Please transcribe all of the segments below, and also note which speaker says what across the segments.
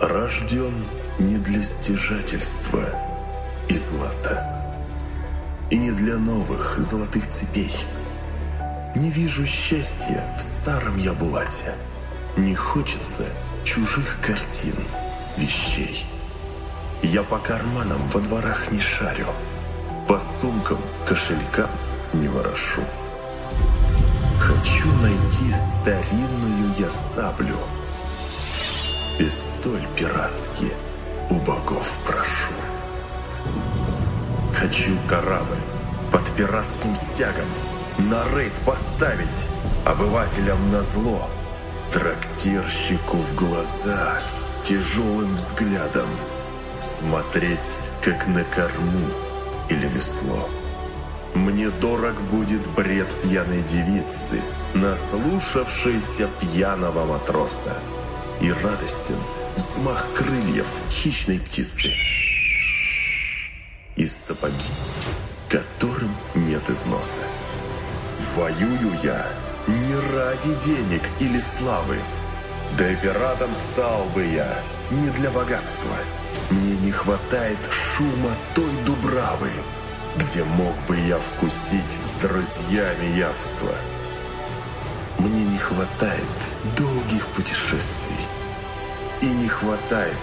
Speaker 1: Рожден не для стяжательства и злата, и не для новых золотых цепей. Не вижу счастья в старом я не хочется чужих картин, вещей. Я по карманам во дворах не шарю, по сумкам, кошелькам не ворошу. Хочу найти старинную я саблю, и столь пиратски у богов прошу. Хочу корабль под пиратским стягом на рейд поставить обывателям на зло, трактирщику в глаза тяжелым взглядом смотреть, как на корму или весло. Мне дорог будет бред пьяной девицы, наслушавшейся пьяного матроса. И радостен взмах крыльев хищной птицы. Из сапоги, которым нет износа. Воюю я не ради денег или славы. Да и пиратом стал бы я не для богатства. Мне не хватает шума той дубравы, где мог бы я вкусить с друзьями явства. Мне не хватает долгих путешествий. И не хватает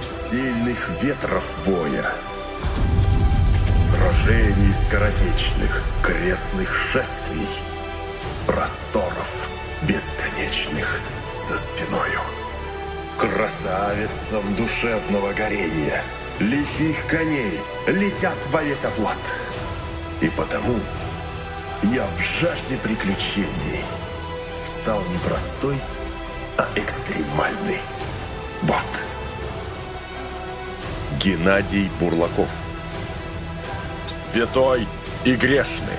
Speaker 1: сильных ветров воя. Сражений скоротечных, крестных шествий, просторов бесконечных за спиною. Красавицам душевного горения, лихих коней летят во весь оплат. И потому я в жажде приключений стал не простой, а экстремальный. Вот. Геннадий Бурлаков. Святой и грешный.